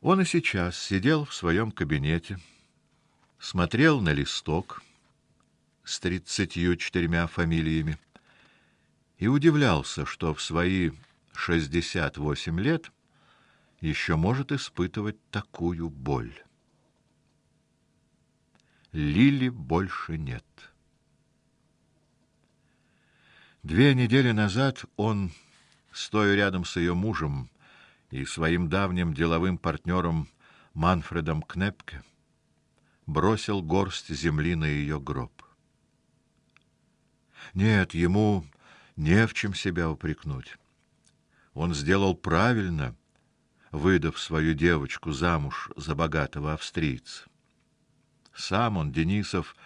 Он и сейчас сидел в своем кабинете, смотрел на листок с тридцатью четырьмя фамилиями и удивлялся, что в свои шестьдесят восемь лет еще может испытывать такую боль. Лили больше нет. Две недели назад он, стоя рядом с ее мужем и своим давним деловым партнером Манфредом Кнепке, бросил горсть земли на ее гроб. Нет, ему не в чем себя упрекнуть. Он сделал правильно, выдав свою девочку замуж за богатого австрийца. Сам он, Денисов,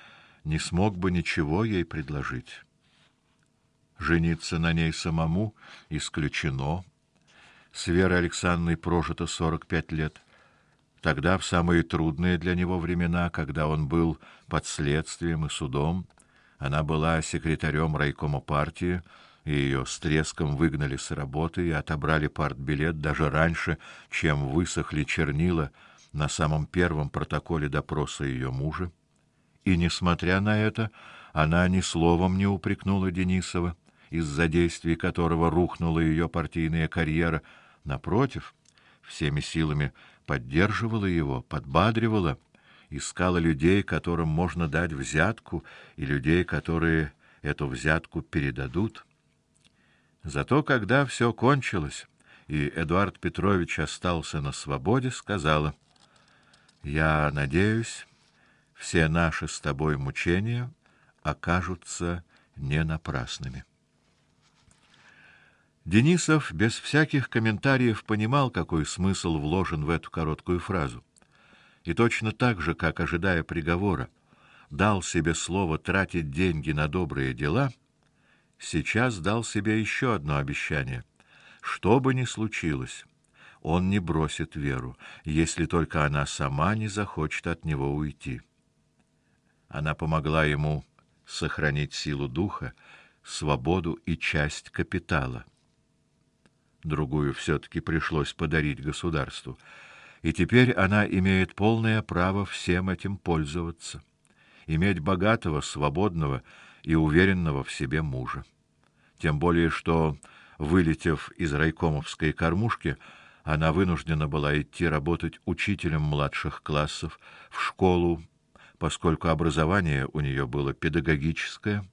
не смог бы ничего ей предложить. Жениться на ней самому исключено. С Верой Александровной прожито сорок пять лет. Тогда, в самые трудные для него времена, когда он был под следствием и судом, она была секретарем райкома партии, и ее с треском выгнали с работы и отобрали партбилет даже раньше, чем высохли чернила на самом первом протоколе допроса ее мужа. И несмотря на это, она ни словом не упрекнула Денисова, из-за действий которого рухнула ее партийная карьера, напротив, всеми силами поддерживала его, подбадривала, искала людей, которым можно дать взятку, и людей, которые эту взятку передадут. Зато когда все кончилось, и Эдуард Петрович остался на свободе, сказала: "Я надеюсь, все наши с тобой мучения окажутся не напрасными". Денисов без всяких комментариев понимал, какой смысл вложен в эту короткую фразу. И точно так же, как ожидая приговора, дал себе слово тратить деньги на добрые дела, сейчас дал себе еще одно обещание: что бы ни случилось, он не бросит Веру, если только она сама не захочет от него уйти. Она помогла ему сохранить силу духа, свободу и часть капитала другую все таки пришлось подарить государству. И теперь она имеет полное право всем этим пользоваться, иметь богатого, свободного и уверенного в себе мужа. Тем более что, вылетев из райкомовской кормушки, она вынуждена была идти работать учителем младших классов в школу, поскольку образование у нее было педагогическое,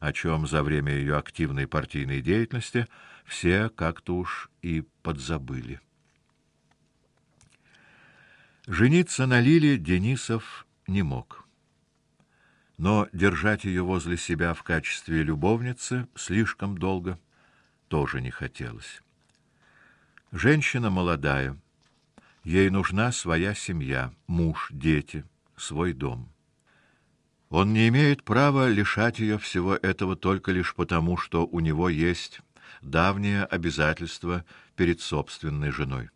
о чем за время ее активной партийной деятельности все как-то уж и подзабыли. Жениться на Лиле Денисов не мог. Но держать ее возле себя в качестве любовницы слишком долго тоже не хотелось. Женщина молодая, ей нужна своя семья, муж, дети, свой дом. Он не имеет права лишать ее всего этого только лишь потому, что у него есть давнее обязательство перед собственной женой.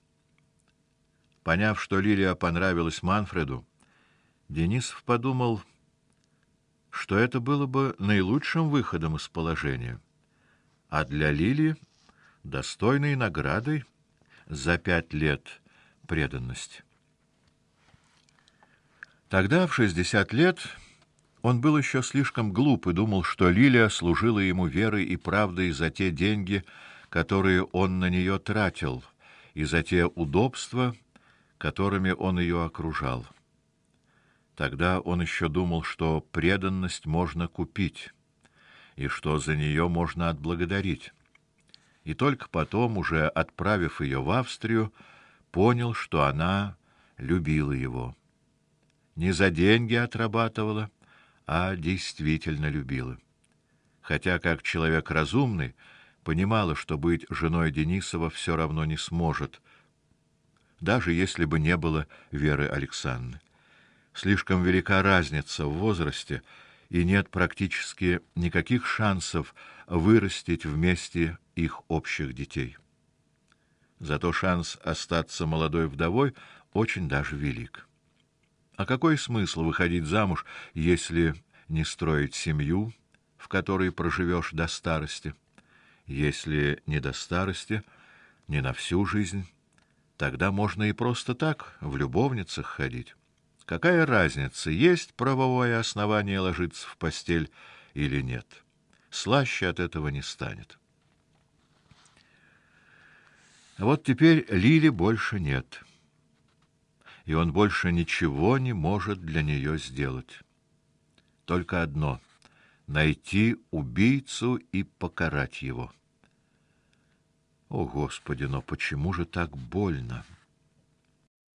Поняв, что Лилия понравилась Манфреду, Денисов подумал, что это было бы наилучшим выходом из положения, а для Лилии достойной наградой за пять лет преданности. Тогда в шестьдесят лет он был еще слишком глуп и думал, что Лилия служила ему верой и правдой за те деньги, которые он на нее тратил, и за те удобства, которыми он ее окружал. Тогда он еще думал, что преданность можно купить и что за нее можно отблагодарить. И только потом, уже отправив ее в Австрию, понял, что она любила его. Не за деньги отрабатывала, а действительно любила. Хотя как человек разумный понимала, что быть женой Денисова все равно не сможет, даже если бы не было Веры Александровны. Слишком велика разница в возрасте, и нет практически никаких шансов вырастить вместе их общих детей. Зато шанс остаться молодой вдовой очень даже велик. А какой смысл выходить замуж, если не строить семью, в которой проживешь до старости? Если не до старости, не на всю жизнь, Тогда можно и просто так в любовницах ходить. Какая разница, есть правовое основание ложиться в постель или нет? Слаще от этого не станет. Вот теперь Лили больше нет. И он больше ничего не может для нее сделать. Только одно найти убийцу и покарать его. О, господи, но почему же так больно?